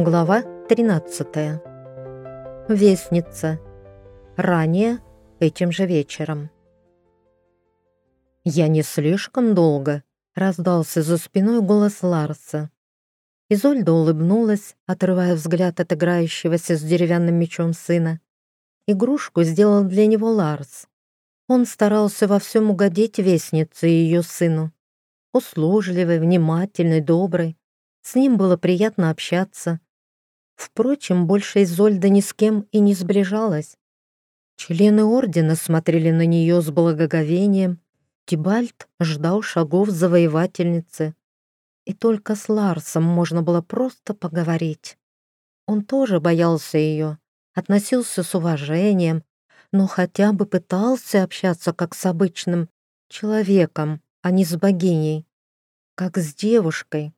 Глава 13. Вестница. Ранее, этим же вечером. «Я не слишком долго», — раздался за спиной голос Ларса. Изольда улыбнулась, отрывая взгляд от играющегося с деревянным мечом сына. Игрушку сделал для него Ларс. Он старался во всем угодить вестнице и ее сыну. Услужливый, внимательный, добрый. С ним было приятно общаться, Впрочем, больше Изольда ни с кем и не сближалась. Члены ордена смотрели на нее с благоговением. Тибальт ждал шагов завоевательницы. И только с Ларсом можно было просто поговорить. Он тоже боялся ее, относился с уважением, но хотя бы пытался общаться как с обычным человеком, а не с богиней, как с девушкой.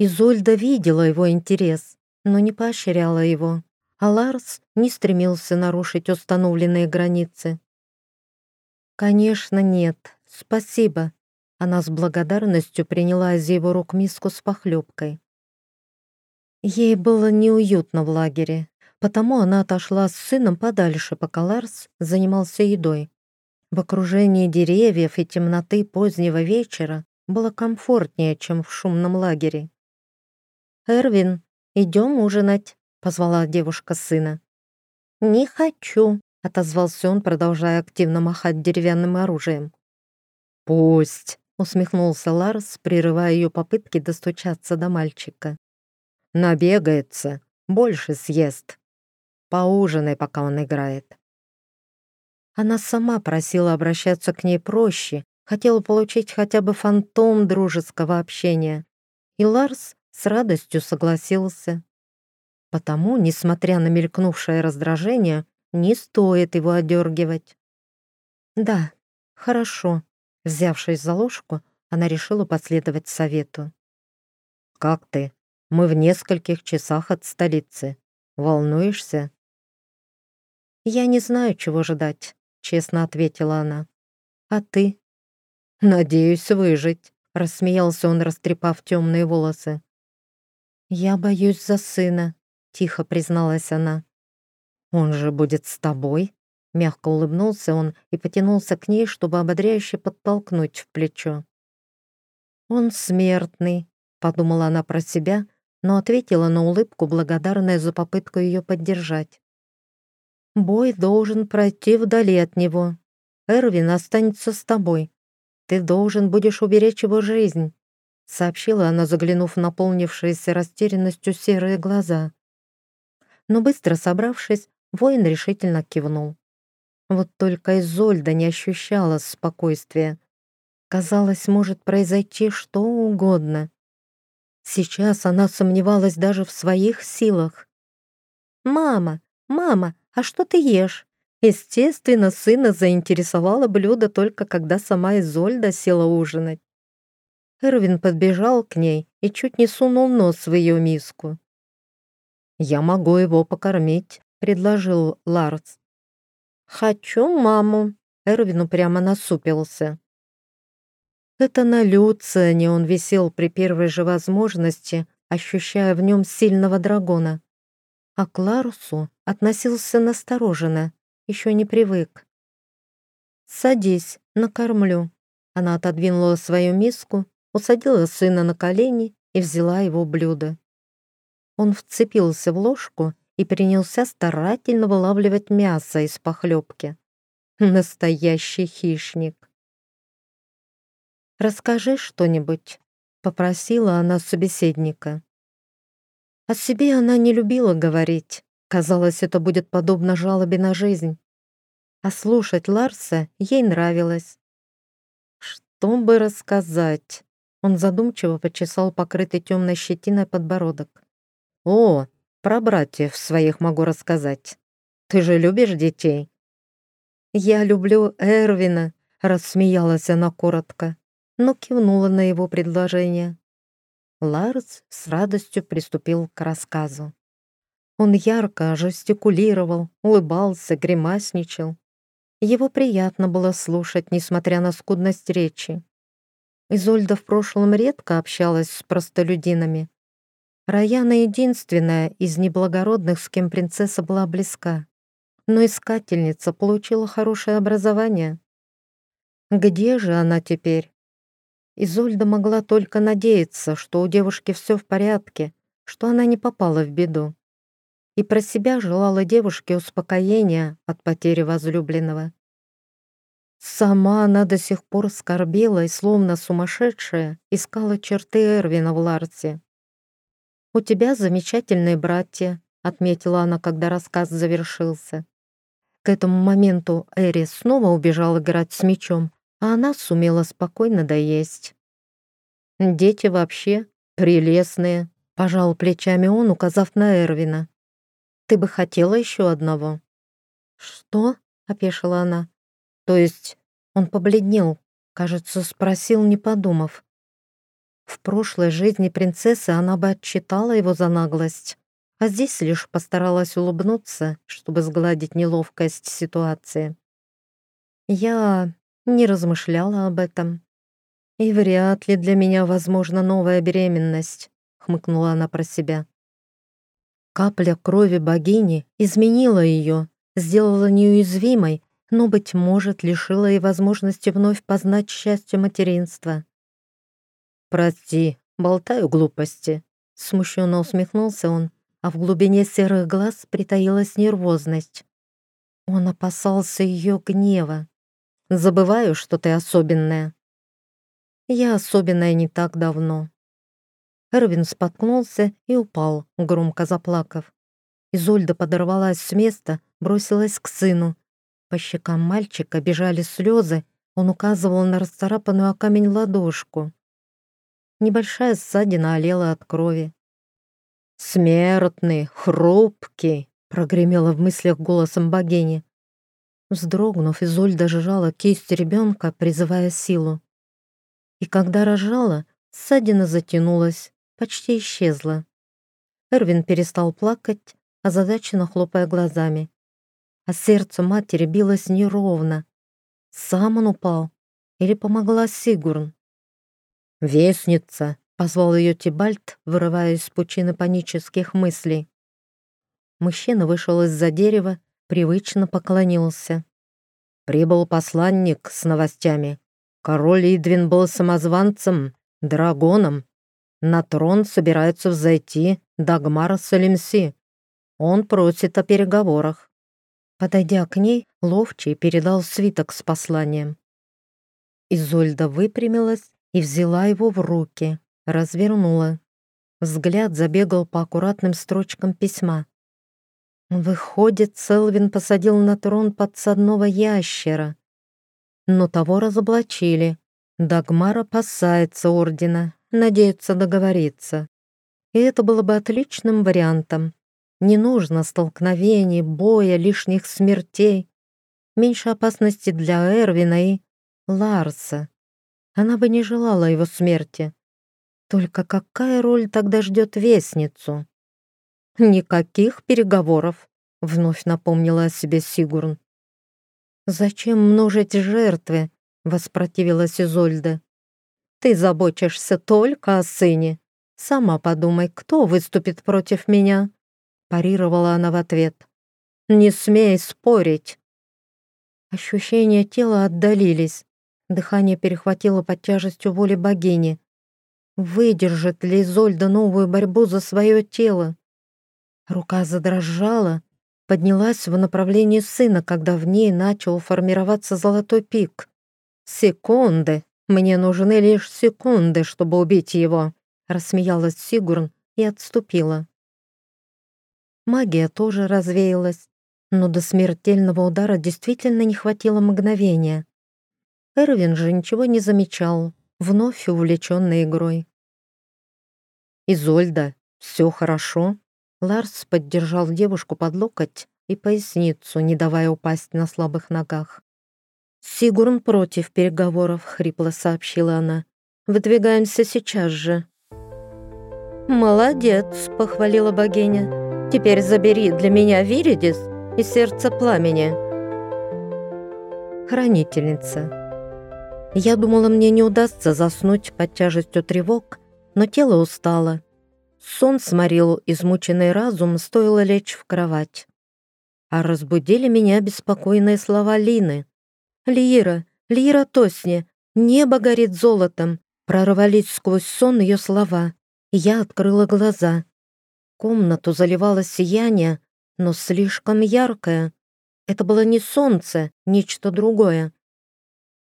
Изольда видела его интерес, но не поощряла его, а Ларс не стремился нарушить установленные границы. «Конечно, нет. Спасибо». Она с благодарностью приняла из его рук миску с похлебкой. Ей было неуютно в лагере, потому она отошла с сыном подальше, пока Ларс занимался едой. В окружении деревьев и темноты позднего вечера было комфортнее, чем в шумном лагере. «Эрвин, «Идем ужинать», — позвала девушка сына. «Не хочу», — отозвался он, продолжая активно махать деревянным оружием. «Пусть», — усмехнулся Ларс, прерывая ее попытки достучаться до мальчика. «Набегается, больше съест. Поужинай, пока он играет». Она сама просила обращаться к ней проще, хотела получить хотя бы фантом дружеского общения. И Ларс с радостью согласился. Потому, несмотря на мелькнувшее раздражение, не стоит его одергивать. «Да, хорошо», — взявшись за ложку, она решила последовать совету. «Как ты? Мы в нескольких часах от столицы. Волнуешься?» «Я не знаю, чего ждать», — честно ответила она. «А ты?» «Надеюсь выжить», — рассмеялся он, растрепав темные волосы. «Я боюсь за сына», — тихо призналась она. «Он же будет с тобой?» Мягко улыбнулся он и потянулся к ней, чтобы ободряюще подтолкнуть в плечо. «Он смертный», — подумала она про себя, но ответила на улыбку, благодарная за попытку ее поддержать. «Бой должен пройти вдали от него. Эрвин останется с тобой. Ты должен будешь уберечь его жизнь сообщила она, заглянув в наполнившиеся растерянностью серые глаза. Но быстро собравшись, воин решительно кивнул. Вот только Изольда не ощущала спокойствия. Казалось, может произойти что угодно. Сейчас она сомневалась даже в своих силах. «Мама, мама, а что ты ешь?» Естественно, сына заинтересовало блюдо только когда сама Изольда села ужинать. Эрвин подбежал к ней и чуть не сунул нос в ее миску. «Я могу его покормить», — предложил Ларс. «Хочу маму», — Эрвину прямо насупился. Это на Люциане он висел при первой же возможности, ощущая в нем сильного дракона. А к Ларусу относился настороженно, еще не привык. «Садись, накормлю». Она отодвинула свою миску усадила сына на колени и взяла его блюдо. Он вцепился в ложку и принялся старательно вылавливать мясо из похлебки. Настоящий хищник. «Расскажи что-нибудь», — попросила она собеседника. О себе она не любила говорить. Казалось, это будет подобно жалобе на жизнь. А слушать Ларса ей нравилось. Что бы рассказать? Он задумчиво почесал покрытый темной щетиной подбородок. «О, про братьев своих могу рассказать. Ты же любишь детей?» «Я люблю Эрвина», — рассмеялась она коротко, но кивнула на его предложение. Ларс с радостью приступил к рассказу. Он ярко жестикулировал, улыбался, гримасничал. Его приятно было слушать, несмотря на скудность речи. Изольда в прошлом редко общалась с простолюдинами. Раяна единственная из неблагородных, с кем принцесса была близка. Но искательница получила хорошее образование. Где же она теперь? Изольда могла только надеяться, что у девушки все в порядке, что она не попала в беду. И про себя желала девушке успокоения от потери возлюбленного. Сама она до сих пор скорбела и, словно сумасшедшая, искала черты Эрвина в Ларсе. «У тебя замечательные братья», — отметила она, когда рассказ завершился. К этому моменту Эри снова убежал играть с мечом, а она сумела спокойно доесть. «Дети вообще прелестные», — пожал плечами он, указав на Эрвина. «Ты бы хотела еще одного?» «Что?» — опешила она. То есть он побледнел, кажется, спросил, не подумав. В прошлой жизни принцессы она бы отчитала его за наглость, а здесь лишь постаралась улыбнуться, чтобы сгладить неловкость ситуации. Я не размышляла об этом. И вряд ли для меня возможна новая беременность, хмыкнула она про себя. Капля крови богини изменила ее, сделала неуязвимой но, быть может, лишила и возможности вновь познать счастье материнства. «Прости, болтаю глупости», — смущенно усмехнулся он, а в глубине серых глаз притаилась нервозность. Он опасался ее гнева. «Забываю, что ты особенная». «Я особенная не так давно». Эрвин споткнулся и упал, громко заплакав. Изольда подорвалась с места, бросилась к сыну, по щекам мальчика бежали слезы, он указывал на расцарапанную о камень ладошку. Небольшая ссадина олела от крови. «Смертный, хрупкий!» — прогремело в мыслях голосом богини. Вздрогнув, Изольда сжала кисть ребенка, призывая силу. И когда рожала, ссадина затянулась, почти исчезла. Эрвин перестал плакать, озадаченно хлопая глазами а сердце матери билось неровно. Сам он упал или помогла Сигурн? «Вестница!» — позвал ее Тибальт, вырывая из пучины панических мыслей. Мужчина вышел из-за дерева, привычно поклонился. Прибыл посланник с новостями. Король Идвин был самозванцем, драгоном. На трон собираются взойти Дагмар Салимси. Он просит о переговорах. Подойдя к ней, Ловчий передал свиток с посланием. Изольда выпрямилась и взяла его в руки, развернула. Взгляд забегал по аккуратным строчкам письма. Выходит, Селвин посадил на трон подсадного ящера. Но того разоблачили. Дагмар опасается ордена, надеется договориться. И это было бы отличным вариантом. Не нужно столкновений, боя, лишних смертей. Меньше опасности для Эрвина и Ларса. Она бы не желала его смерти. Только какая роль тогда ждет Вестницу? Никаких переговоров, вновь напомнила о себе Сигурн. «Зачем множить жертвы?» — воспротивилась Изольда. «Ты заботишься только о сыне. Сама подумай, кто выступит против меня?» Парировала она в ответ. «Не смей спорить!» Ощущения тела отдалились. Дыхание перехватило под тяжестью воли богини. Выдержит ли Зольда новую борьбу за свое тело? Рука задрожала, поднялась в направлении сына, когда в ней начал формироваться золотой пик. «Секунды! Мне нужны лишь секунды, чтобы убить его!» рассмеялась Сигурн и отступила. Магия тоже развеялась, но до смертельного удара действительно не хватило мгновения. Эрвин же ничего не замечал, вновь увлеченный игрой. «Изольда, все хорошо?» Ларс поддержал девушку под локоть и поясницу, не давая упасть на слабых ногах. «Сигурн против переговоров», — хрипло сообщила она. «Выдвигаемся сейчас же». «Молодец», — похвалила богиня. Теперь забери для меня Виридис и сердце пламени. Хранительница. Я думала, мне не удастся заснуть под тяжестью тревог, но тело устало. Сон сморил измученный разум, стоило лечь в кровать. А разбудили меня беспокойные слова Лины. «Лира, Лира Тосни, небо горит золотом!» Прорвались сквозь сон ее слова. Я открыла глаза. Комнату заливало сияние, но слишком яркое. Это было не солнце, нечто другое.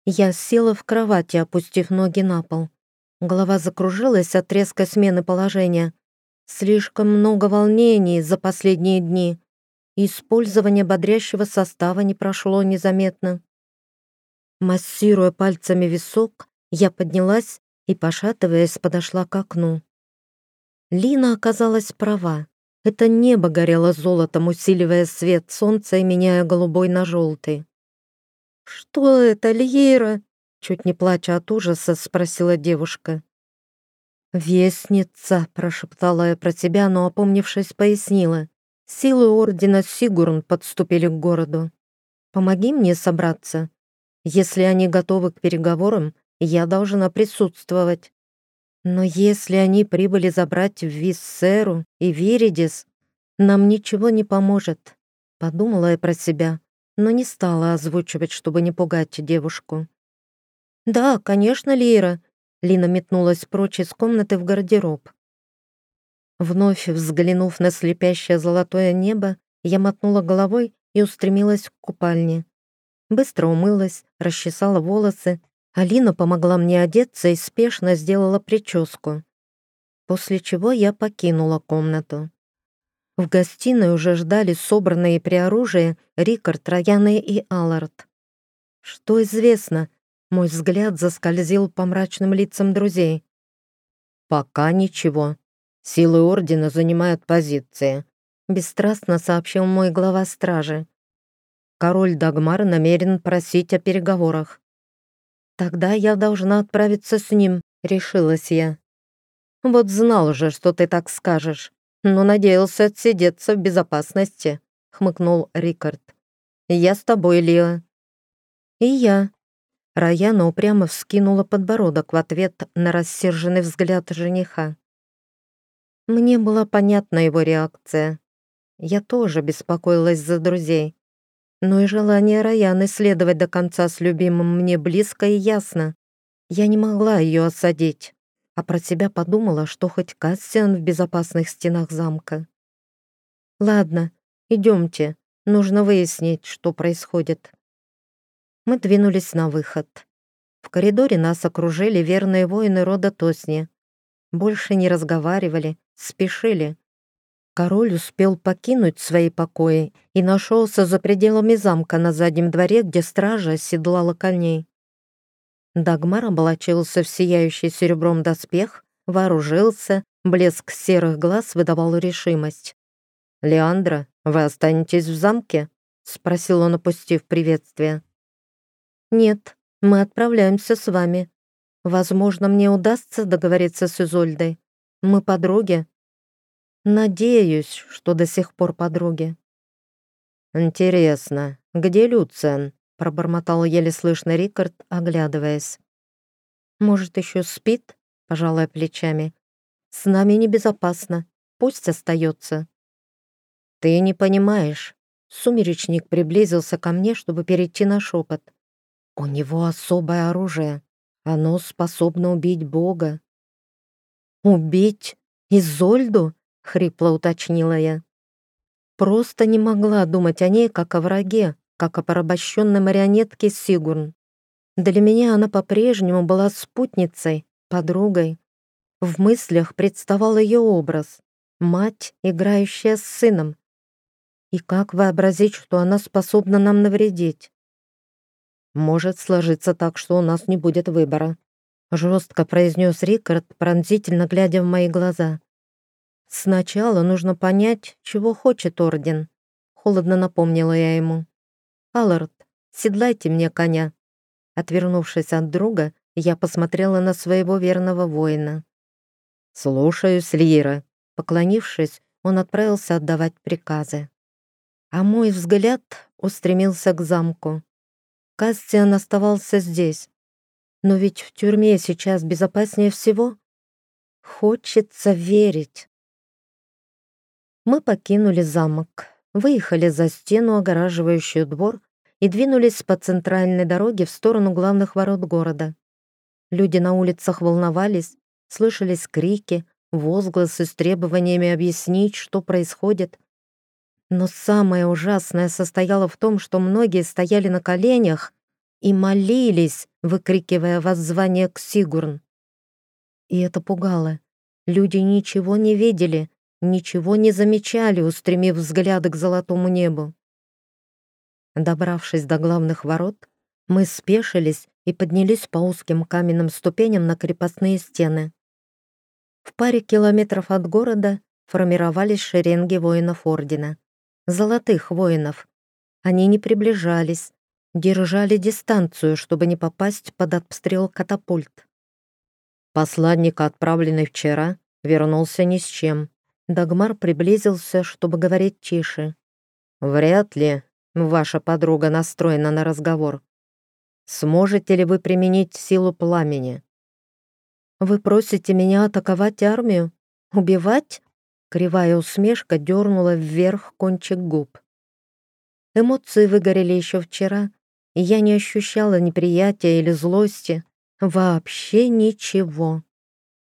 Я села в кровати, опустив ноги на пол. Голова закружилась от резкой смены положения. Слишком много волнений за последние дни. Использование бодрящего состава не прошло незаметно. Массируя пальцами висок, я поднялась и, пошатываясь, подошла к окну. Лина оказалась права. Это небо горело золотом, усиливая свет солнца и меняя голубой на желтый. «Что это, Льера?» Чуть не плача от ужаса, спросила девушка. «Вестница», — прошептала я про себя, но, опомнившись, пояснила. «Силы Ордена Сигурн подступили к городу. Помоги мне собраться. Если они готовы к переговорам, я должна присутствовать. Но если они прибыли забрать Виссеру и Виридис, нам ничего не поможет. Подумала я про себя, но не стала озвучивать, чтобы не пугать девушку. «Да, конечно, Лира», — Лина метнулась прочь из комнаты в гардероб. Вновь взглянув на слепящее золотое небо, я мотнула головой и устремилась к купальне. Быстро умылась, расчесала волосы Алина помогла мне одеться и спешно сделала прическу. После чего я покинула комнату. В гостиной уже ждали собранные при оружии Рикард, Раяны и Аллард. Что известно, мой взгляд заскользил по мрачным лицам друзей. «Пока ничего. Силы Ордена занимают позиции», — бесстрастно сообщил мой глава стражи. «Король Дагмар намерен просить о переговорах. «Тогда я должна отправиться с ним», — решилась я. «Вот знал же, что ты так скажешь, но надеялся отсидеться в безопасности», — хмыкнул Рикард. «Я с тобой, Лиа». «И я». Раяна упрямо вскинула подбородок в ответ на рассерженный взгляд жениха. Мне была понятна его реакция. Я тоже беспокоилась за друзей но и желание Раяны следовать до конца с любимым мне близко и ясно. Я не могла ее осадить, а про себя подумала, что хоть Кассиан в безопасных стенах замка. «Ладно, идемте, нужно выяснить, что происходит». Мы двинулись на выход. В коридоре нас окружили верные воины рода Тосни. Больше не разговаривали, спешили. Король успел покинуть свои покои и нашелся за пределами замка на заднем дворе, где стража седлала коней. Дагмар облачился в сияющий серебром доспех, вооружился, блеск серых глаз выдавал решимость. «Леандра, вы останетесь в замке?» — спросил он, опустив приветствие. «Нет, мы отправляемся с вами. Возможно, мне удастся договориться с Изольдой. Мы подруги, Надеюсь, что до сих пор подруги. «Интересно, где Люцен?» — пробормотал еле слышно Рикард, оглядываясь. «Может, еще спит?» — пожалуй плечами. «С нами небезопасно. Пусть остается». «Ты не понимаешь». Сумеречник приблизился ко мне, чтобы перейти на шепот. «У него особое оружие. Оно способно убить Бога». «Убить? Изольду?» Хрипло уточнила я. Просто не могла думать о ней как о враге, как о порабощенной марионетке Сигурн. Для меня она по-прежнему была спутницей, подругой. В мыслях представал ее образ — мать, играющая с сыном. И как вообразить, что она способна нам навредить? Может сложиться так, что у нас не будет выбора. Жестко произнес Рикард, пронзительно глядя в мои глаза. «Сначала нужно понять, чего хочет Орден», — холодно напомнила я ему. «Аллард, седлайте мне коня». Отвернувшись от друга, я посмотрела на своего верного воина. «Слушаюсь, Лира». Поклонившись, он отправился отдавать приказы. А мой взгляд устремился к замку. Кастиан оставался здесь. Но ведь в тюрьме сейчас безопаснее всего. Хочется верить. Мы покинули замок, выехали за стену, огораживающую двор, и двинулись по центральной дороге в сторону главных ворот города. Люди на улицах волновались, слышались крики, возгласы с требованиями объяснить, что происходит. Но самое ужасное состояло в том, что многие стояли на коленях и молились, выкрикивая воззвание к Сигурн. И это пугало. Люди ничего не видели, ничего не замечали, устремив взгляды к золотому небу. Добравшись до главных ворот, мы спешились и поднялись по узким каменным ступеням на крепостные стены. В паре километров от города формировались шеренги воинов Ордена. Золотых воинов. Они не приближались, держали дистанцию, чтобы не попасть под обстрел катапульт. Посланник, отправленный вчера, вернулся ни с чем. Дагмар приблизился, чтобы говорить тише. «Вряд ли ваша подруга настроена на разговор. Сможете ли вы применить силу пламени?» «Вы просите меня атаковать армию? Убивать?» Кривая усмешка дернула вверх кончик губ. Эмоции выгорели еще вчера, и я не ощущала неприятия или злости. Вообще ничего.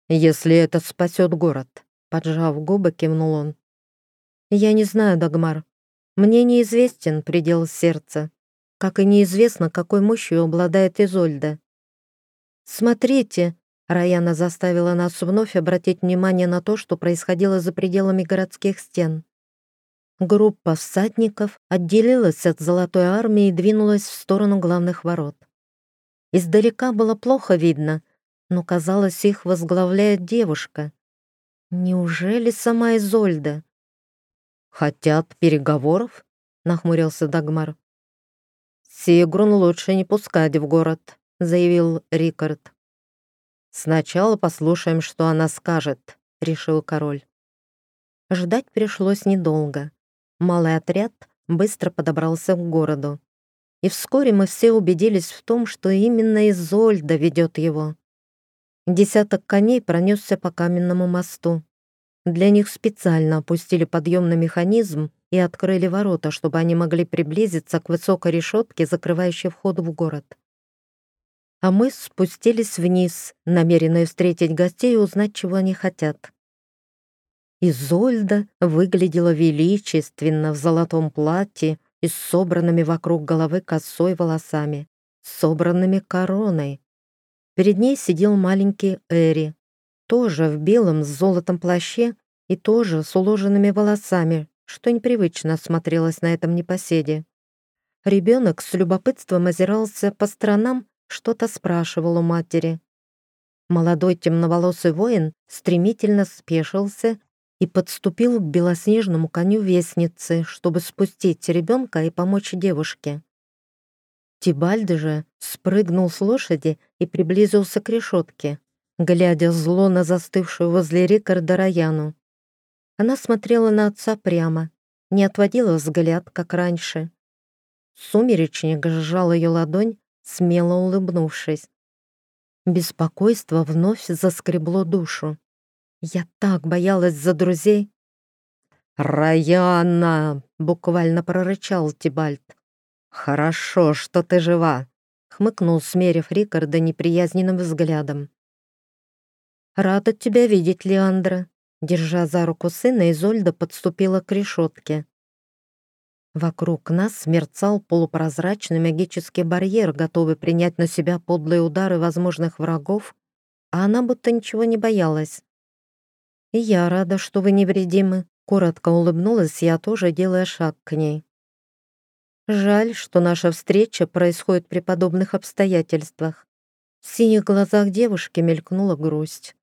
«Если это спасет город», — поджав губы, кивнул он. «Я не знаю, Дагмар. Мне неизвестен предел сердца, как и неизвестно, какой мощью обладает Изольда. «Смотрите!» — Раяна заставила нас вновь обратить внимание на то, что происходило за пределами городских стен. Группа всадников отделилась от Золотой Армии и двинулась в сторону главных ворот. Издалека было плохо видно, но, казалось, их возглавляет девушка. Неужели сама Изольда? «Хотят переговоров?» — нахмурился Дагмар. «Сигрун лучше не пускать в город», — заявил Рикард. «Сначала послушаем, что она скажет», — решил король. Ждать пришлось недолго. Малый отряд быстро подобрался к городу. И вскоре мы все убедились в том, что именно Изольда ведет его. Десяток коней пронесся по каменному мосту. Для них специально опустили подъемный механизм и открыли ворота, чтобы они могли приблизиться к высокой решетке, закрывающей вход в город. А мы спустились вниз, намеренные встретить гостей и узнать, чего они хотят. Изольда выглядела величественно в золотом платье и с собранными вокруг головы косой волосами, собранными короной. Перед ней сидел маленький Эри, тоже в белом с золотом плаще и тоже с уложенными волосами, что непривычно смотрелось на этом непоседе. Ребенок с любопытством озирался по сторонам, что-то спрашивал у матери. Молодой темноволосый воин стремительно спешился и подступил к белоснежному коню вестницы, чтобы спустить ребенка и помочь девушке. Тибальд же спрыгнул с лошади и приблизился к решетке, глядя зло на застывшую возле Рикарда Раяну. Она смотрела на отца прямо, не отводила взгляд, как раньше. Сумеречник сжал ее ладонь, смело улыбнувшись. Беспокойство вновь заскребло душу. Я так боялась за друзей. «Раяна!» — буквально прорычал Тибальт. «Хорошо, что ты жива!» — хмыкнул, смерив Рикарда неприязненным взглядом. «Рада тебя видеть, Леандра!» Держа за руку сына, Изольда подступила к решетке. Вокруг нас мерцал полупрозрачный магический барьер, готовый принять на себя подлые удары возможных врагов, а она будто ничего не боялась. «И я рада, что вы невредимы», — коротко улыбнулась я, тоже делая шаг к ней. «Жаль, что наша встреча происходит при подобных обстоятельствах». В синих глазах девушки мелькнула грусть.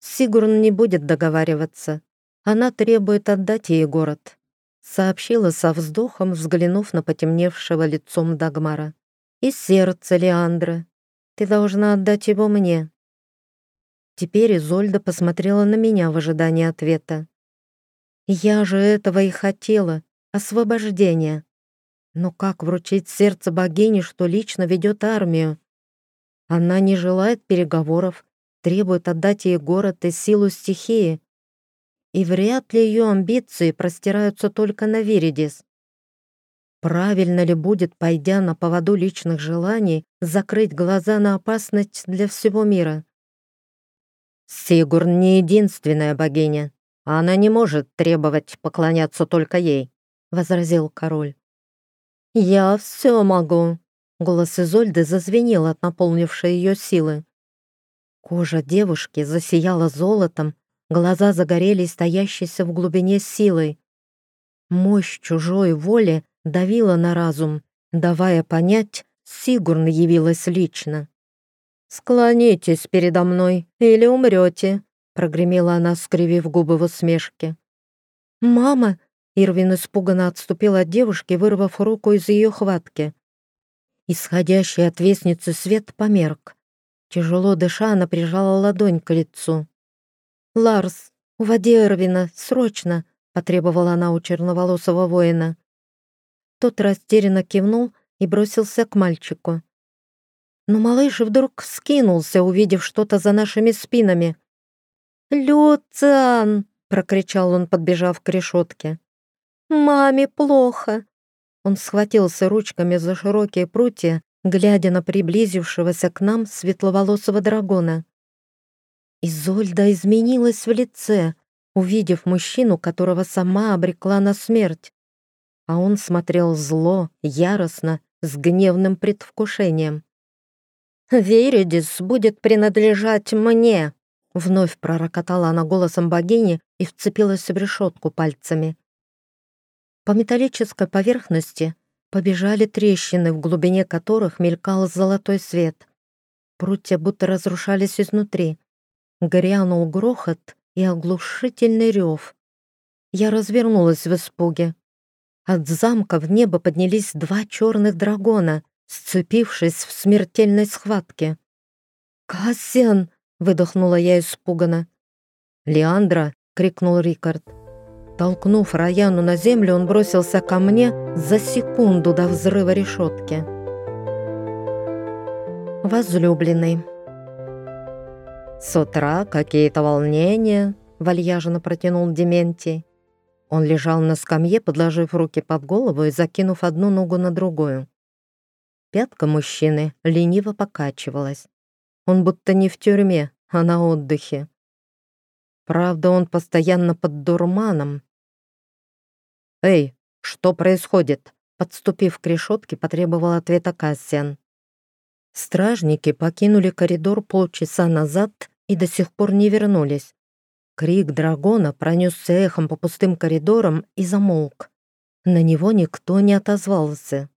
«Сигурн не будет договариваться. Она требует отдать ей город», — сообщила со вздохом, взглянув на потемневшего лицом Дагмара. «И сердце, Леандра. Ты должна отдать его мне. Теперь Изольда посмотрела на меня в ожидании ответа. Я же этого и хотела, освобождения. Но как вручить сердце богини, что лично ведет армию? Она не желает переговоров, требует отдать ей город и силу стихии. и вряд ли ее амбиции простираются только на Виридис. Правильно ли будет, пойдя на поводу личных желаний, закрыть глаза на опасность для всего мира? Сигурн не единственная богиня. Она не может требовать поклоняться только ей, — возразил король. «Я все могу», — голос Изольды зазвенел от наполнившей ее силы. Кожа девушки засияла золотом, глаза загорелись стоящейся в глубине силой. Мощь чужой воли давила на разум, давая понять, Сигурн явилась лично. «Склонитесь передо мной или умрете», — прогремела она, скривив губы в усмешке. «Мама!» — Ирвин испуганно отступил от девушки, вырвав руку из ее хватки. Исходящий от вестницы свет померк. Тяжело дыша, она прижала ладонь к лицу. «Ларс, уводи Эрвина, срочно!» — потребовала она у черноволосого воина. Тот растерянно кивнул и бросился к мальчику. Но малыш вдруг скинулся, увидев что-то за нашими спинами. «Люциан!» — прокричал он, подбежав к решетке. «Маме плохо!» Он схватился ручками за широкие прутья, глядя на приблизившегося к нам светловолосого дракона. Изольда изменилась в лице, увидев мужчину, которого сама обрекла на смерть а он смотрел зло, яростно, с гневным предвкушением. «Веридис будет принадлежать мне!» Вновь пророкотала она голосом богини и вцепилась в решетку пальцами. По металлической поверхности побежали трещины, в глубине которых мелькал золотой свет. Прутья будто разрушались изнутри. Грянул грохот и оглушительный рев. Я развернулась в испуге. От замка в небо поднялись два черных дракона, сцепившись в смертельной схватке. «Кассиан!» — выдохнула я испуганно. «Леандра!» — крикнул Рикард. Толкнув Раяну на землю, он бросился ко мне за секунду до взрыва решетки. Возлюбленный. «С утра какие-то волнения», — вальяжно протянул Дементий. Он лежал на скамье, подложив руки под голову и закинув одну ногу на другую. Пятка мужчины лениво покачивалась. Он будто не в тюрьме, а на отдыхе. Правда, он постоянно под дурманом. «Эй, что происходит?» Подступив к решетке, потребовал ответа Кассиан. Стражники покинули коридор полчаса назад и до сих пор не вернулись. Крик дракона пронесся эхом по пустым коридорам и замолк. На него никто не отозвался.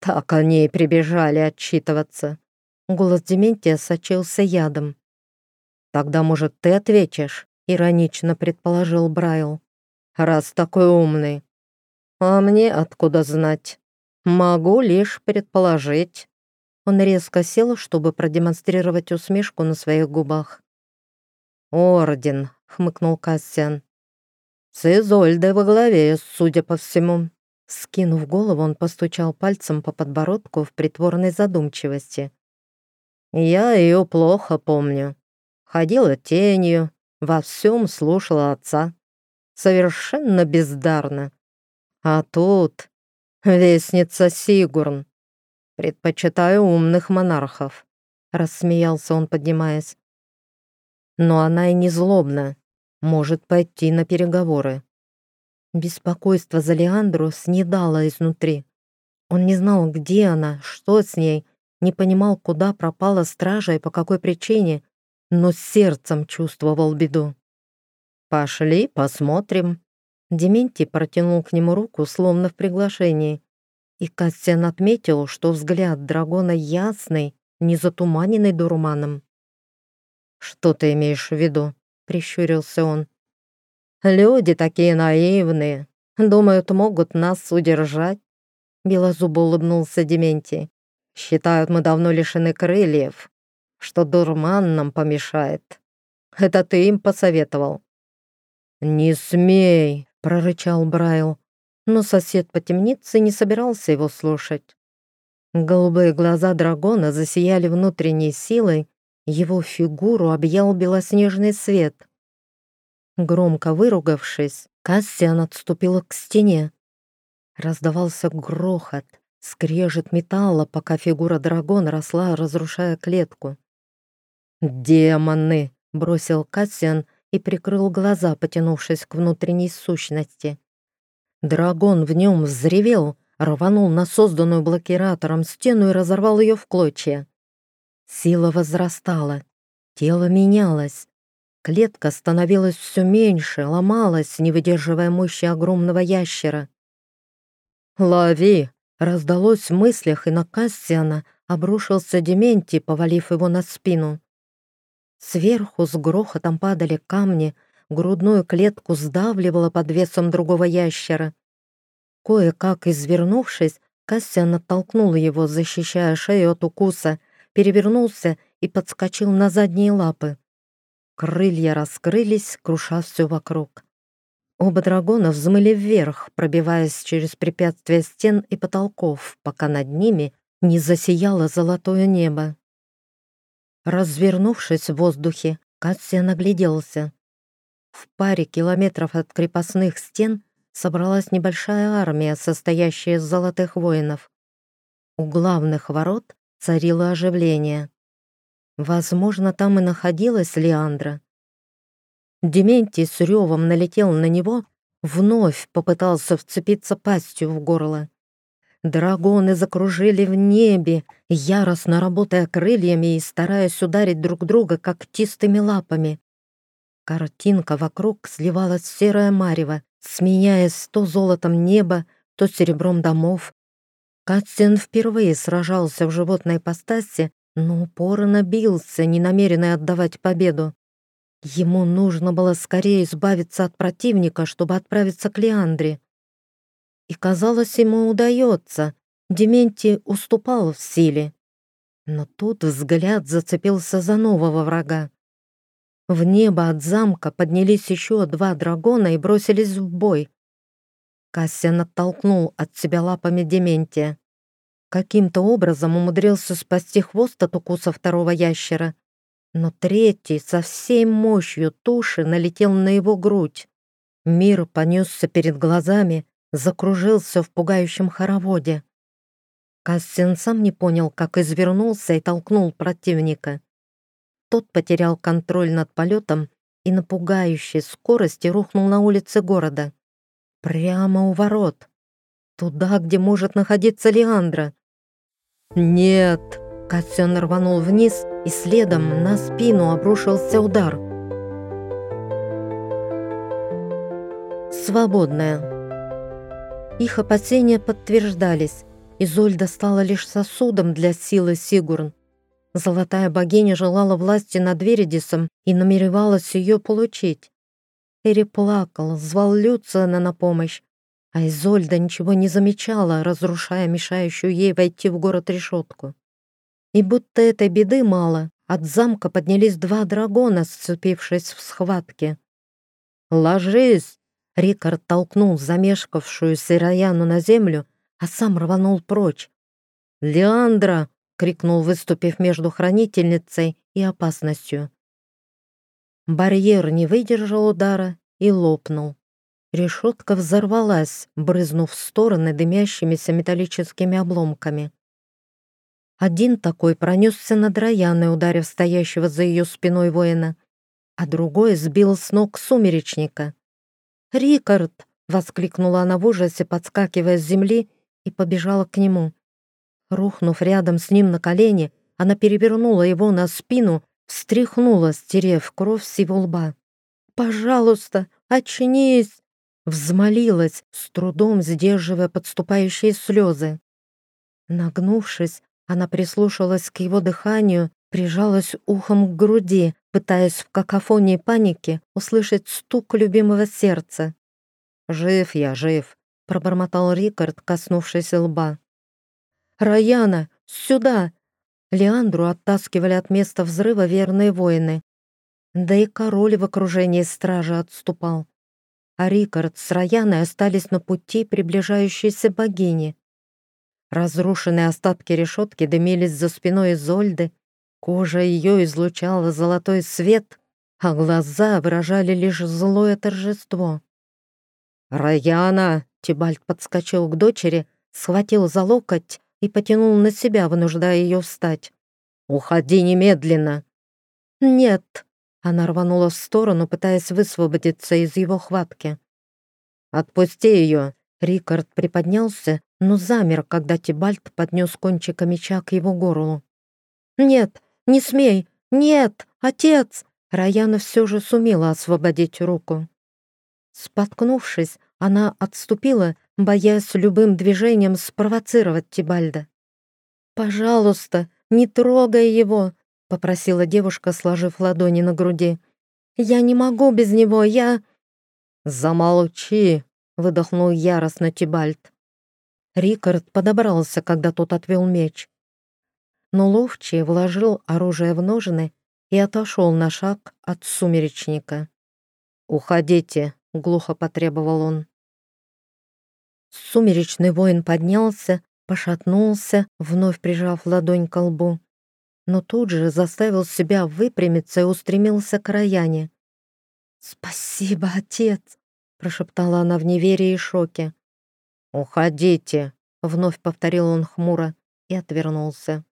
Так они и прибежали отчитываться. Голос Дементия сочился ядом. «Тогда, может, ты ответишь?» — иронично предположил Брайл. «Раз такой умный». «А мне откуда знать? Могу лишь предположить». Он резко сел, чтобы продемонстрировать усмешку на своих губах. «Орден», — хмыкнул Кассиан. «С Изольдой во главе, судя по всему». Скинув голову, он постучал пальцем по подбородку в притворной задумчивости. «Я ее плохо помню. Ходила тенью, во всем слушала отца. Совершенно бездарно. А тут вестница Сигурн. Предпочитаю умных монархов», — рассмеялся он, поднимаясь но она и не злобна, может пойти на переговоры. Беспокойство за Леандру снедало изнутри. Он не знал, где она, что с ней, не понимал, куда пропала стража и по какой причине, но сердцем чувствовал беду. «Пошли, посмотрим». Дементий протянул к нему руку, словно в приглашении. И Кассиан отметил, что взгляд дракона ясный, не затуманенный дурманом. «Что ты имеешь в виду?» — прищурился он. «Люди такие наивные, думают, могут нас удержать». Белозубо улыбнулся Дементий. «Считают, мы давно лишены крыльев, что дурман нам помешает. Это ты им посоветовал». «Не смей!» — прорычал Брайл, но сосед по темнице не собирался его слушать. Голубые глаза дракона засияли внутренней силой его фигуру объял белоснежный свет. Громко выругавшись, Кассиан отступила к стене. Раздавался грохот, скрежет металла, пока фигура дракона росла, разрушая клетку. «Демоны!» — бросил Кассиан и прикрыл глаза, потянувшись к внутренней сущности. Драгон в нем взревел, рванул на созданную блокиратором стену и разорвал ее в клочья. Сила возрастала, тело менялось. Клетка становилась все меньше, ломалась, не выдерживая мощи огромного ящера. «Лови!» — раздалось в мыслях, и на Кассиана обрушился Дементий, повалив его на спину. Сверху с грохотом падали камни, грудную клетку сдавливало под весом другого ящера. Кое-как извернувшись, Кассиан оттолкнул его, защищая шею от укуса, перевернулся и подскочил на задние лапы. Крылья раскрылись, круша все вокруг. Оба дракона взмыли вверх, пробиваясь через препятствия стен и потолков, пока над ними не засияло золотое небо. Развернувшись в воздухе, Кассия нагляделся. В паре километров от крепостных стен собралась небольшая армия, состоящая из золотых воинов. У главных ворот царило оживление. Возможно, там и находилась Леандра. Дементий с ревом налетел на него, вновь попытался вцепиться пастью в горло. Драгоны закружили в небе, яростно работая крыльями и стараясь ударить друг друга когтистыми лапами. Картинка вокруг сливалась серое марево, сменяясь то золотом неба, то серебром домов. Катсин впервые сражался в животной постаси, но упорно бился, не намеренный отдавать победу. Ему нужно было скорее избавиться от противника, чтобы отправиться к Леандре. И, казалось, ему удается. Дементий уступал в силе. Но тут взгляд зацепился за нового врага. В небо от замка поднялись еще два дракона и бросились в бой. Кассиан оттолкнул от себя лапами Дементия. Каким-то образом умудрился спасти хвост от укуса второго ящера, но третий со всей мощью туши налетел на его грудь. Мир понесся перед глазами, закружился в пугающем хороводе. Кассин сам не понял, как извернулся и толкнул противника. Тот потерял контроль над полетом и на пугающей скорости рухнул на улице города. Прямо у ворот. Туда, где может находиться Леандра. «Нет!» Кассиан рванул вниз, и следом на спину обрушился удар. Свободная. Их опасения подтверждались. Изольда стала лишь сосудом для силы Сигурн. Золотая богиня желала власти над Веридисом и намеревалась ее получить. Эри плакал, звал Люциана на помощь, а Изольда ничего не замечала, разрушая мешающую ей войти в город решетку. И будто этой беды мало, от замка поднялись два драгона, сцепившись в схватке. «Ложись!» — Рикард толкнул замешкавшуюся Раяну на землю, а сам рванул прочь. «Леандра!» — крикнул, выступив между хранительницей и опасностью. Барьер не выдержал удара и лопнул. Решетка взорвалась, брызнув в стороны дымящимися металлическими обломками. Один такой пронесся над Раяной, ударив стоящего за ее спиной воина, а другой сбил с ног сумеречника. «Рикард!» — воскликнула она в ужасе, подскакивая с земли, и побежала к нему. Рухнув рядом с ним на колени, она перевернула его на спину, встряхнула, стерев кровь с его лба. «Пожалуйста, очнись!» Взмолилась, с трудом сдерживая подступающие слезы. Нагнувшись, она прислушалась к его дыханию, прижалась ухом к груди, пытаясь в какофонии паники услышать стук любимого сердца. «Жив я, жив», — пробормотал Рикард, коснувшись лба. «Раяна, сюда!» Леандру оттаскивали от места взрыва верные воины. Да и король в окружении стражи отступал. А Рикард с Раяной остались на пути приближающейся богини. Разрушенные остатки решетки дымились за спиной Изольды, кожа ее излучала золотой свет, а глаза выражали лишь злое торжество. «Раяна!» — Тибальт подскочил к дочери, схватил за локоть и потянул на себя, вынуждая ее встать. «Уходи немедленно!» «Нет!» — она рванула в сторону, пытаясь высвободиться из его хватки. «Отпусти ее!» Рикард приподнялся, но замер, когда Тибальт поднес кончика меча к его горлу. «Нет, не смей! Нет, отец!» Раяна все же сумела освободить руку. Споткнувшись, она отступила, боясь любым движением спровоцировать Тибальда. «Пожалуйста, не трогай его!» — попросила девушка, сложив ладони на груди. «Я не могу без него, я...» «Замолчи!» — выдохнул яростно Тибальд. Рикард подобрался, когда тот отвел меч. Но ловчий вложил оружие в ножны и отошел на шаг от сумеречника. «Уходите!» — глухо потребовал он. Сумеречный воин поднялся, пошатнулся, вновь прижав ладонь к лбу, но тут же заставил себя выпрямиться и устремился к Раяне. «Спасибо, отец!» — прошептала она в неверии и шоке. «Уходите!» — вновь повторил он хмуро и отвернулся.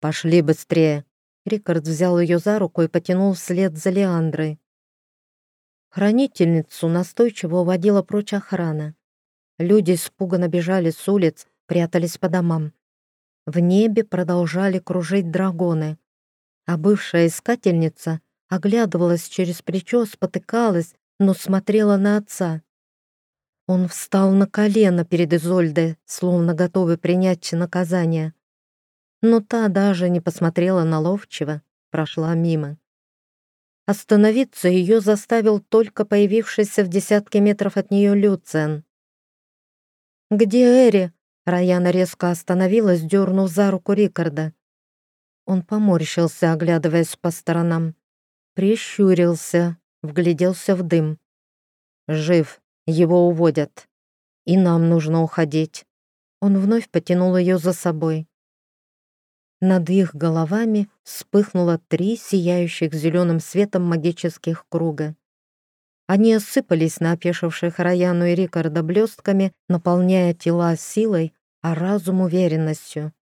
«Пошли быстрее!» Рикард взял ее за руку и потянул вслед за Леандрой. Хранительницу настойчиво уводила прочь охрана. Люди испуганно бежали с улиц, прятались по домам. В небе продолжали кружить драгоны, а бывшая искательница оглядывалась через плечо, спотыкалась, но смотрела на отца. Он встал на колено перед Изольдой, словно готовый принять наказание. Но та даже не посмотрела на ловчего, прошла мимо. Остановиться ее заставил только появившийся в десятке метров от нее Люциан. «Где Эри?» Раяна резко остановилась, дернув за руку Рикарда. Он поморщился, оглядываясь по сторонам. Прищурился, вгляделся в дым. «Жив, его уводят. И нам нужно уходить». Он вновь потянул ее за собой. Над их головами вспыхнуло три сияющих зеленым светом магических круга. Они осыпались на опешивших Раяну и Рикарда блестками, наполняя тела силой, а разум уверенностью.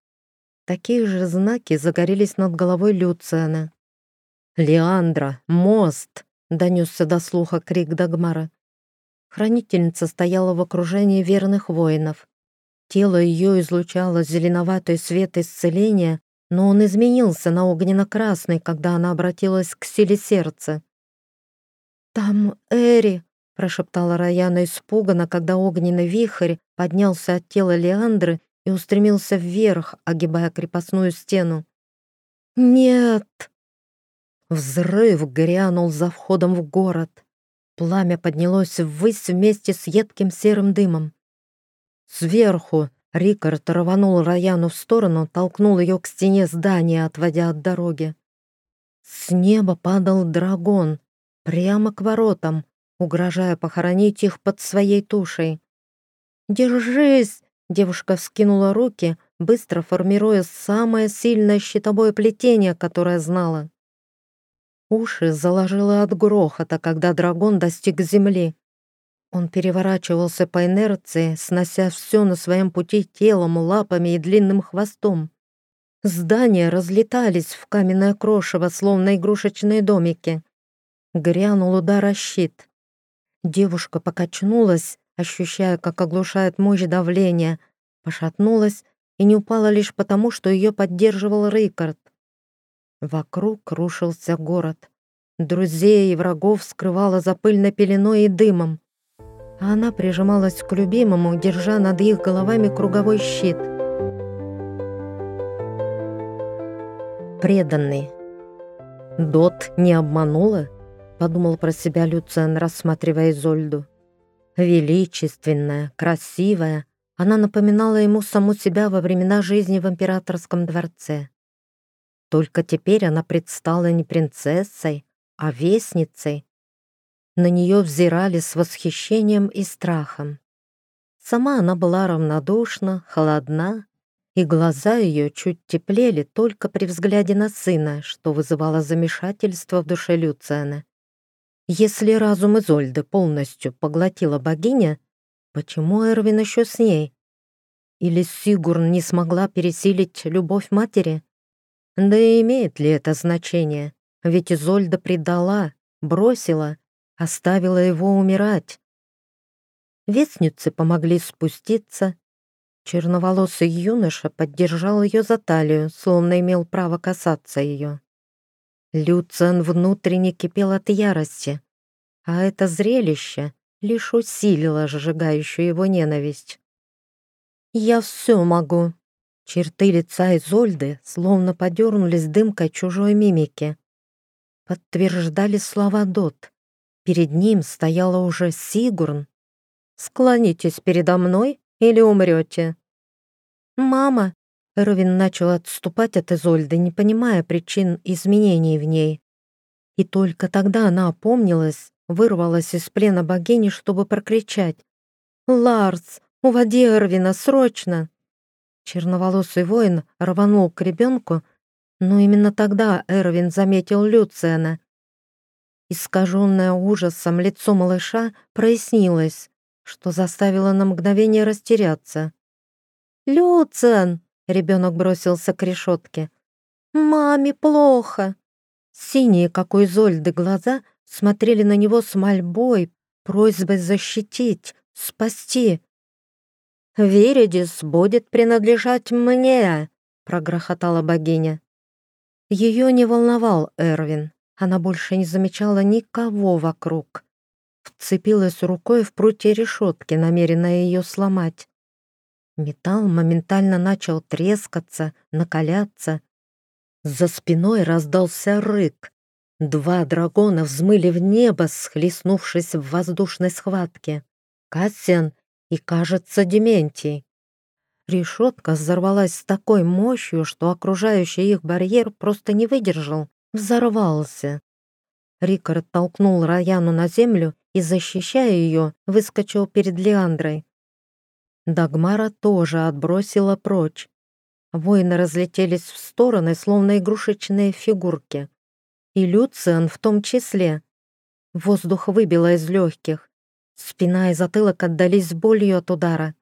Такие же знаки загорелись над головой Люциана. «Леандра! Мост!» — донесся до слуха крик Дагмара. Хранительница стояла в окружении верных воинов. Тело ее излучало зеленоватый свет исцеления, но он изменился на огненно-красный, когда она обратилась к силе сердца. «Там Эри!» — прошептала Раяна испуганно, когда огненный вихрь поднялся от тела Леандры и устремился вверх, огибая крепостную стену. «Нет!» Взрыв грянул за входом в город. Пламя поднялось ввысь вместе с едким серым дымом. Сверху Рикард рванул Раяну в сторону, толкнул ее к стене здания, отводя от дороги. С неба падал дракон, прямо к воротам, угрожая похоронить их под своей тушей. «Держись!» — девушка вскинула руки, быстро формируя самое сильное щитовое плетение, которое знала. Уши заложило от грохота, когда дракон достиг земли. Он переворачивался по инерции, снося все на своем пути телом, лапами и длинным хвостом. Здания разлетались в каменное крошево, словно игрушечные домики. Грянул удар о щит. Девушка покачнулась, ощущая, как оглушает мощь давления, пошатнулась и не упала лишь потому, что ее поддерживал Рейкард. Вокруг рушился город. Друзей и врагов скрывала за пыльной пеленой и дымом. А она прижималась к любимому, держа над их головами круговой щит. Преданный. Дот не обманула? Подумал про себя Люциан, рассматривая Изольду. Величественная, красивая, она напоминала ему саму себя во времена жизни в императорском дворце. Только теперь она предстала не принцессой, а вестницей. На нее взирали с восхищением и страхом. Сама она была равнодушна, холодна и глаза ее чуть теплели только при взгляде на сына, что вызывало замешательство в душе Люциана. Если разум Изольды полностью поглотила богиня, почему Эрвин еще с ней? Или Сигурн не смогла пересилить любовь матери? Да и имеет ли это значение? Ведь Изольда предала, бросила, оставила его умирать. Вестницы помогли спуститься. Черноволосый юноша поддержал ее за талию, словно имел право касаться ее. Люциан внутренне кипел от ярости, а это зрелище лишь усилило сжигающую его ненависть. «Я все могу». Черты лица Изольды словно подернулись дымкой чужой мимики. Подтверждали слова Дот. Перед ним стояла уже Сигурн. «Склонитесь передо мной или умрете». «Мама!» Эрвин начал отступать от Изольды, не понимая причин изменений в ней. И только тогда она опомнилась, вырвалась из плена богини, чтобы прокричать. «Ларс, Уводи Эрвина, срочно!» Черноволосый воин рванул к ребенку, но именно тогда Эрвин заметил Люциана. Искаженное ужасом лицо малыша прояснилось, что заставило на мгновение растеряться. «Люциан!» — ребенок бросился к решетке. «Маме плохо!» Синие, как у Изольды, глаза смотрели на него с мольбой, просьбой защитить, спасти. «Веридис будет принадлежать мне», — прогрохотала богиня. Ее не волновал Эрвин. Она больше не замечала никого вокруг. Вцепилась рукой в прутья решетки, намеренная ее сломать. Металл моментально начал трескаться, накаляться. За спиной раздался рык. Два дракона взмыли в небо, схлестнувшись в воздушной схватке. Кассиан и, кажется, Дементий. Решетка взорвалась с такой мощью, что окружающий их барьер просто не выдержал, взорвался. Рикард толкнул Раяну на землю и, защищая ее, выскочил перед Леандрой. Дагмара тоже отбросила прочь. Воины разлетелись в стороны, словно игрушечные фигурки. И Люциан в том числе. Воздух выбило из легких. Спина и затылок отдались болью от удара.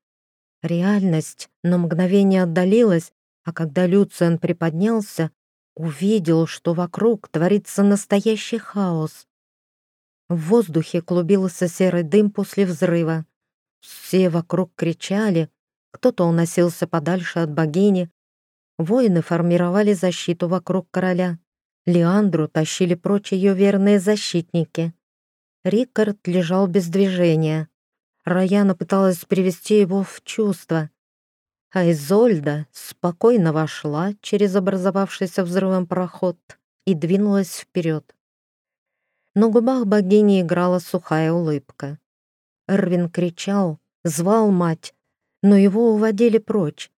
Реальность на мгновение отдалилась, а когда Люциан приподнялся, увидел, что вокруг творится настоящий хаос. В воздухе клубился серый дым после взрыва. Все вокруг кричали, кто-то уносился подальше от богини. Воины формировали защиту вокруг короля. Леандру тащили прочь ее верные защитники. Рикард лежал без движения. Раяна пыталась привести его в чувство. А Изольда спокойно вошла через образовавшийся взрывом проход и двинулась вперед. На губах богини играла сухая улыбка. Эрвин кричал, звал мать, но его уводили прочь.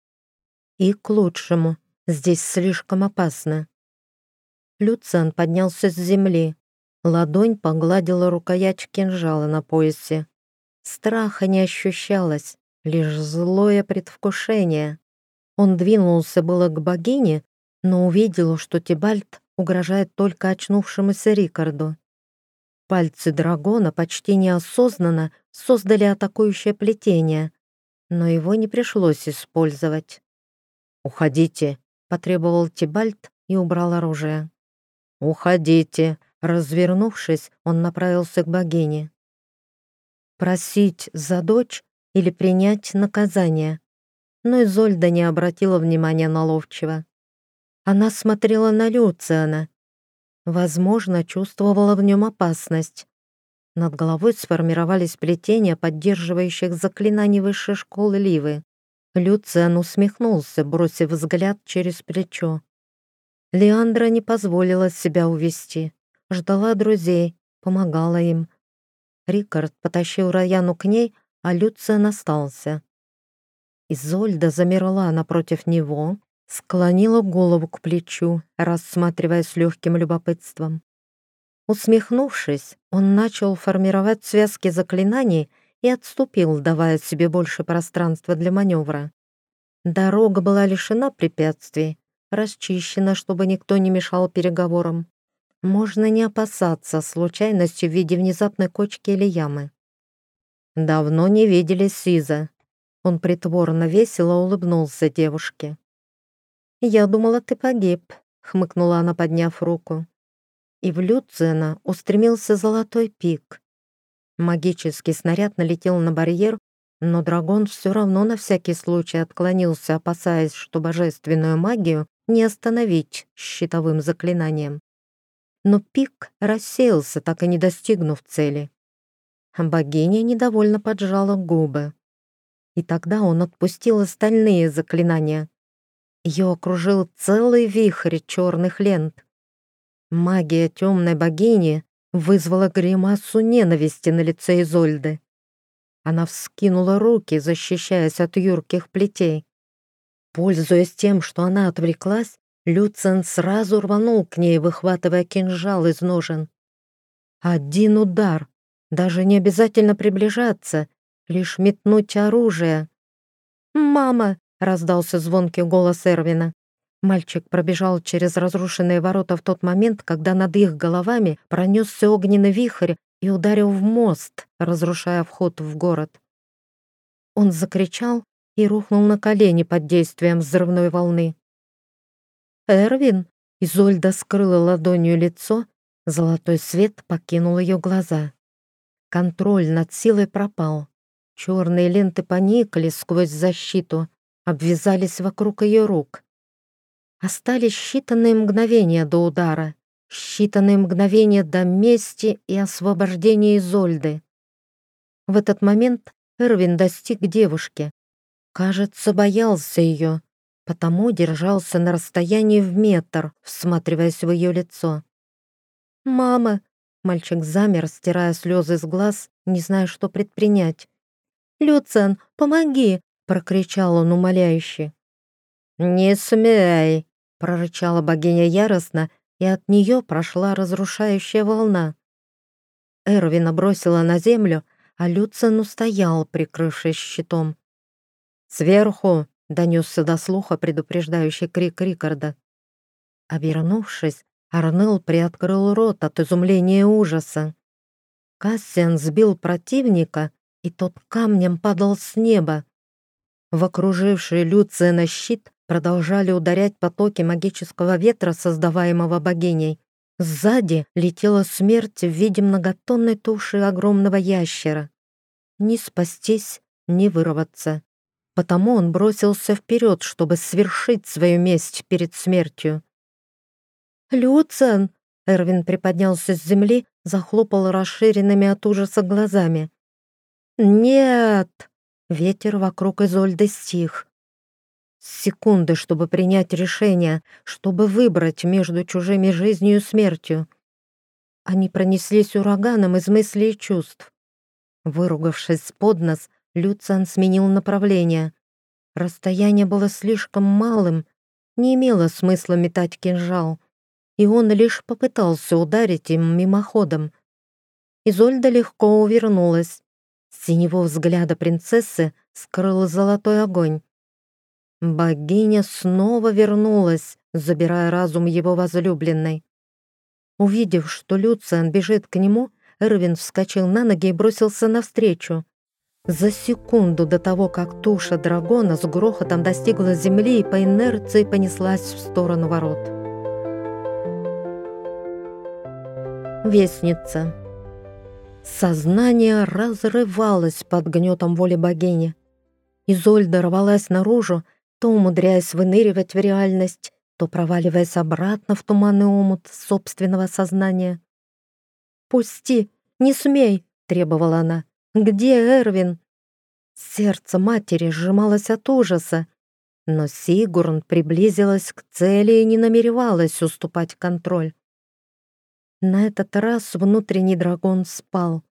И к лучшему, здесь слишком опасно. Люциан поднялся с земли, Ладонь погладила рукоять кинжала на поясе. Страха не ощущалось, лишь злое предвкушение. Он двинулся было к богине, но увидел, что Тибальт угрожает только очнувшемуся Рикарду. Пальцы дракона почти неосознанно создали атакующее плетение, но его не пришлось использовать. «Уходите», — потребовал Тибальт и убрал оружие. «Уходите», Развернувшись, он направился к богине. Просить за дочь или принять наказание. Но Изольда не обратила внимания на ловчего. Она смотрела на Люциана. Возможно, чувствовала в нем опасность. Над головой сформировались плетения, поддерживающих заклинаний высшей школы Ливы. Люциан усмехнулся, бросив взгляд через плечо. Леандра не позволила себя увести ждала друзей, помогала им. Рикард потащил Раяну к ней, а Люциан остался. Изольда замерла напротив него, склонила голову к плечу, рассматривая с легким любопытством. Усмехнувшись, он начал формировать связки заклинаний и отступил, давая себе больше пространства для маневра. Дорога была лишена препятствий, расчищена, чтобы никто не мешал переговорам. Можно не опасаться случайности в виде внезапной кочки или ямы. Давно не видели Сиза. Он притворно весело улыбнулся девушке. «Я думала, ты погиб», — хмыкнула она, подняв руку. И в Люцина устремился золотой пик. Магический снаряд налетел на барьер, но дракон все равно на всякий случай отклонился, опасаясь, что божественную магию не остановить щитовым заклинанием. Но пик рассеялся, так и не достигнув цели. Богиня недовольно поджала губы. И тогда он отпустил остальные заклинания. Ее окружил целый вихрь черных лент. Магия темной богини вызвала гримасу ненависти на лице Изольды. Она вскинула руки, защищаясь от юрких плетей. Пользуясь тем, что она отвлеклась, Люцен сразу рванул к ней, выхватывая кинжал из ножен. Один удар, даже не обязательно приближаться, лишь метнуть оружие. «Мама!» — раздался звонкий голос Эрвина. Мальчик пробежал через разрушенные ворота в тот момент, когда над их головами пронесся огненный вихрь и ударил в мост, разрушая вход в город. Он закричал и рухнул на колени под действием взрывной волны. «Эрвин!» — Изольда скрыла ладонью лицо, золотой свет покинул ее глаза. Контроль над силой пропал. Черные ленты поникли сквозь защиту, обвязались вокруг ее рук. Остались считанные мгновения до удара, считанные мгновения до мести и освобождения Изольды. В этот момент Эрвин достиг девушки. Кажется, боялся ее, потому держался на расстоянии в метр, всматриваясь в ее лицо. «Мама!» Мальчик замер, стирая слезы с глаз, не зная, что предпринять. «Люцен, помоги!» — прокричал он умоляюще. «Не смей!» — прорычала богиня яростно, и от нее прошла разрушающая волна. Эрвина бросила на землю, а Люцен устоял, прикрывшись щитом. «Сверху!» — донесся до слуха предупреждающий крик Рикарда. Обернувшись, Арнелл приоткрыл рот от изумления и ужаса. Кассиан сбил противника и тот камнем падал с неба. В окруживший Люциена щит продолжали ударять потоки магического ветра, создаваемого богиней. Сзади летела смерть в виде многотонной туши огромного ящера. Ни спастись, ни вырваться. Потому он бросился вперед, чтобы свершить свою месть перед смертью. «Люциан!» Эрвин приподнялся с земли, захлопал расширенными от ужаса глазами. «Нет!» Ветер вокруг Изольды стих. Секунды, чтобы принять решение, чтобы выбрать между чужими жизнью и смертью. Они пронеслись ураганом из мыслей и чувств. Выругавшись под нос, Люциан сменил направление. Расстояние было слишком малым, не имело смысла метать кинжал, и он лишь попытался ударить им мимоходом. Изольда легко увернулась, с синего взгляда принцессы скрыл золотой огонь. Богиня снова вернулась, забирая разум его возлюбленной. Увидев, что Люциан бежит к нему, Эрвин вскочил на ноги и бросился навстречу. За секунду до того, как туша дракона с грохотом достигла земли и по инерции понеслась в сторону ворот. Вестница. Сознание разрывалось под гнетом воли богини. Изольда рвалась наружу, то умудряясь выныривать в реальность, то проваливаясь обратно в туманный омут собственного сознания. «Пусти! Не смей!» — требовала она. «Где Эрвин?» Сердце матери сжималось от ужаса, но Сигурн приблизилась к цели и не намеревалась уступать контроль. На этот раз внутренний дракон спал.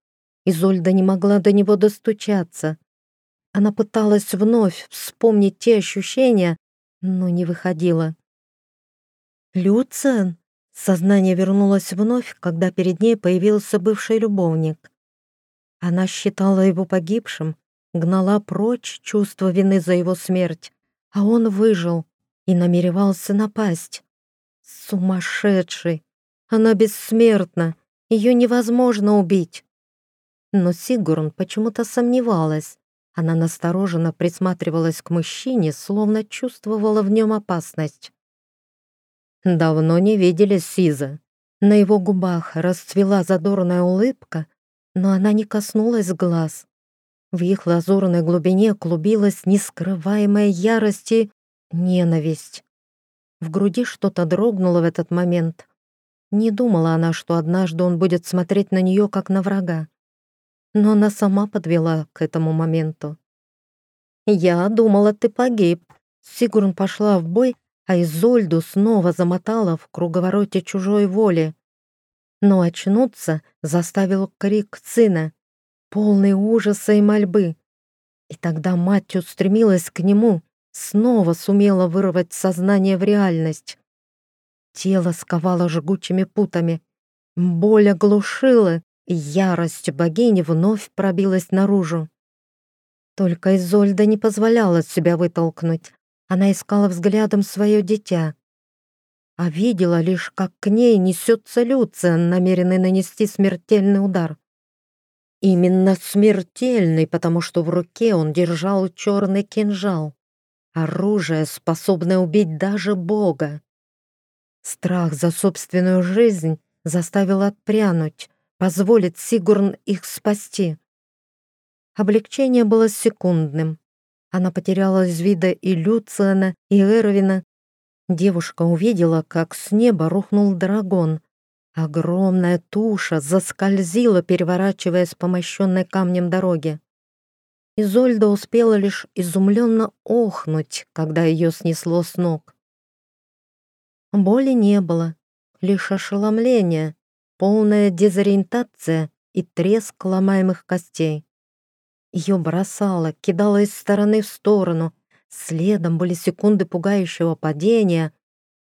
Изольда не могла до него достучаться. Она пыталась вновь вспомнить те ощущения, но не выходила. «Люциан?» Сознание вернулось вновь, когда перед ней появился бывший любовник. Она считала его погибшим, гнала прочь чувство вины за его смерть, а он выжил и намеревался напасть. Сумасшедший! Она бессмертна, ее невозможно убить. Но Сигурн почему-то сомневалась. Она настороженно присматривалась к мужчине, словно чувствовала в нем опасность. Давно не видели Сиза. На его губах расцвела задорная улыбка, но она не коснулась глаз. В их лазурной глубине клубилась нескрываемая ярость и ненависть. В груди что-то дрогнуло в этот момент. Не думала она, что однажды он будет смотреть на нее, как на врага. Но она сама подвела к этому моменту. «Я думала, ты погиб». Сигурн пошла в бой, а Изольду снова замотала в круговороте чужой воли. Но очнуться заставил крик сына полный ужаса и мольбы. И тогда мать устремилась к нему, снова сумела вырвать сознание в реальность. Тело сковало жгучими путами. Боль оглушила, и ярость богини вновь пробилась наружу. Только Изольда не позволяла себя вытолкнуть. Она искала взглядом свое дитя. А видела лишь, как к ней несется Люциан, намеренный нанести смертельный удар. Именно смертельный, потому что в руке он держал черный кинжал. Оружие, способное убить даже Бога. Страх за собственную жизнь заставил отпрянуть, позволит Сигурн их спасти. Облегчение было секундным. Она потеряла из вида и Люциана, и Эрвина. Девушка увидела, как с неба рухнул дракон, Огромная туша заскользила, переворачиваясь по мощенной камнем дороге. Изольда успела лишь изумленно охнуть, когда ее снесло с ног. Боли не было, лишь ошеломление, полная дезориентация и треск ломаемых костей. Ее бросало, кидало из стороны в сторону, следом были секунды пугающего падения,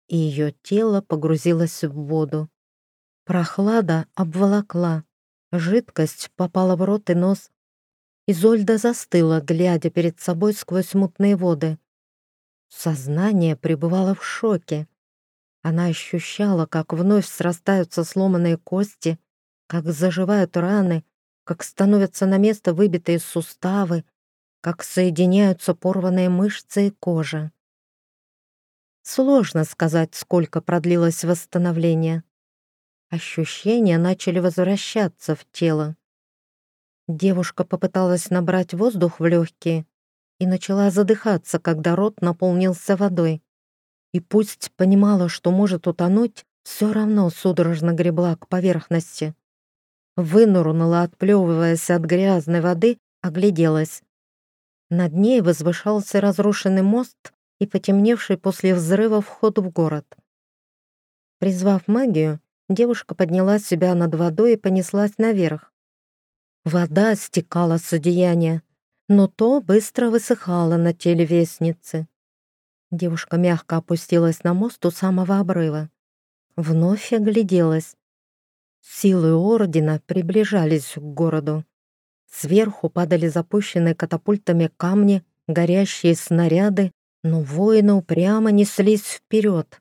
и ее тело погрузилось в воду. Прохлада обволокла, жидкость попала в рот и нос. Изольда застыла, глядя перед собой сквозь мутные воды. Сознание пребывало в шоке. Она ощущала, как вновь срастаются сломанные кости, как заживают раны, как становятся на место выбитые суставы, как соединяются порванные мышцы и кожа. Сложно сказать, сколько продлилось восстановление. Ощущения начали возвращаться в тело. Девушка попыталась набрать воздух в легкие и начала задыхаться, когда рот наполнился водой. И пусть понимала, что может утонуть, все равно судорожно гребла к поверхности. Вынурнула, отплевываясь от грязной воды, огляделась. Над ней возвышался разрушенный мост и потемневший после взрыва вход в город. Призвав магию, Девушка подняла себя над водой и понеслась наверх. Вода стекала с одеяния, но то быстро высыхало на теле вестницы. Девушка мягко опустилась на мост у самого обрыва. Вновь огляделась. Силы Ордена приближались к городу. Сверху падали запущенные катапультами камни, горящие снаряды, но воины упрямо неслись вперед.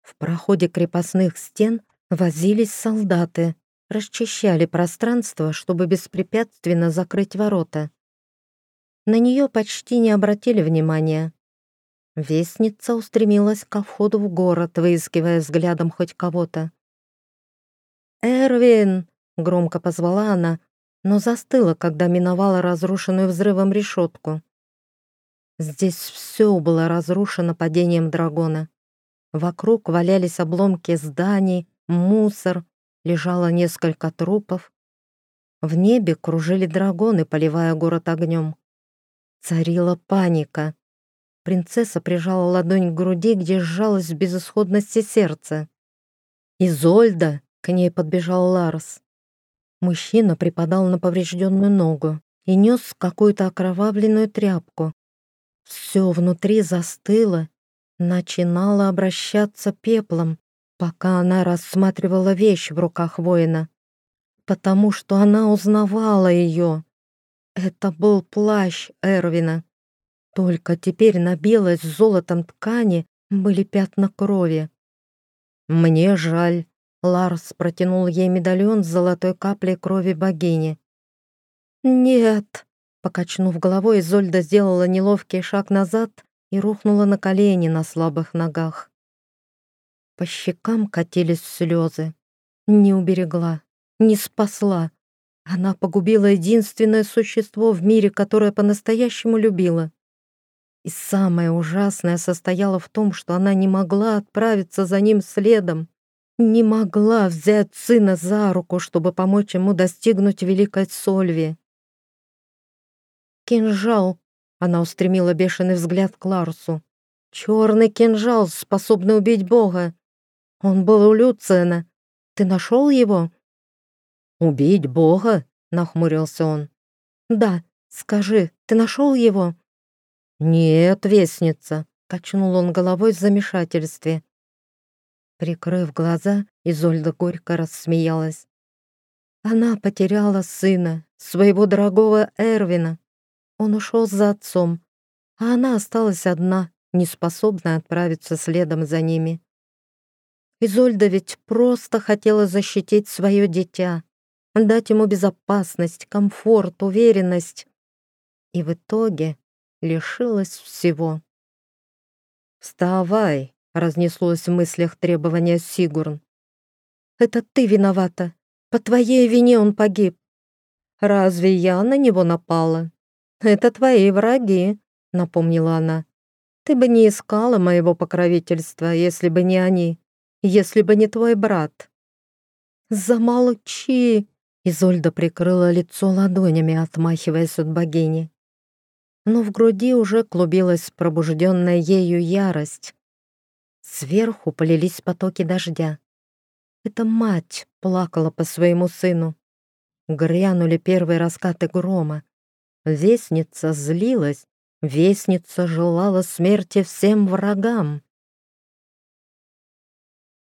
В проходе крепостных стен возились солдаты, расчищали пространство, чтобы беспрепятственно закрыть ворота. На нее почти не обратили внимания. Вестница устремилась ко входу в город, выискивая взглядом хоть кого-то. «Эрвин!» — громко позвала она, но застыла, когда миновала разрушенную взрывом решетку. Здесь все было разрушено падением дракона. Вокруг валялись обломки зданий, мусор, лежало несколько трупов. В небе кружили драгоны, поливая город огнем. Царила паника. Принцесса прижала ладонь к груди, где сжалась в безысходности сердце. «Изольда!» — к ней подбежал Ларс. Мужчина припадал на поврежденную ногу и нес какую-то окровавленную тряпку. Все внутри застыло начинала обращаться пеплом, пока она рассматривала вещь в руках воина, потому что она узнавала ее. Это был плащ Эрвина. Только теперь на белой с золотом ткани были пятна крови. «Мне жаль», — Ларс протянул ей медальон с золотой каплей крови богини. «Нет», — покачнув головой, Изольда сделала неловкий шаг назад и рухнула на колени на слабых ногах. По щекам катились слезы. Не уберегла, не спасла. Она погубила единственное существо в мире, которое по-настоящему любила. И самое ужасное состояло в том, что она не могла отправиться за ним следом, не могла взять сына за руку, чтобы помочь ему достигнуть великой Сольви. «Кинжал!» — она устремила бешеный взгляд к Ларсу. «Черный кинжал, способный убить Бога! Он был у Люциена. Ты нашел его?» «Убить Бога?» — нахмурился он. «Да, скажи, ты нашел его?» «Нет, вестница», — качнул он головой в замешательстве. Прикрыв глаза, Изольда горько рассмеялась. Она потеряла сына, своего дорогого Эрвина. Он ушел за отцом, а она осталась одна, неспособная отправиться следом за ними. Изольда ведь просто хотела защитить свое дитя, дать ему безопасность, комфорт, уверенность. И в итоге лишилась всего. «Вставай!» — разнеслось в мыслях требования Сигурн. «Это ты виновата. По твоей вине он погиб. Разве я на него напала? Это твои враги», — напомнила она. «Ты бы не искала моего покровительства, если бы не они если бы не твой брат». «Замолчи!» Изольда прикрыла лицо ладонями, отмахиваясь от богини. Но в груди уже клубилась пробужденная ею ярость. Сверху полились потоки дождя. Эта мать плакала по своему сыну. Грянули первые раскаты грома. Вестница злилась, вестница желала смерти всем врагам.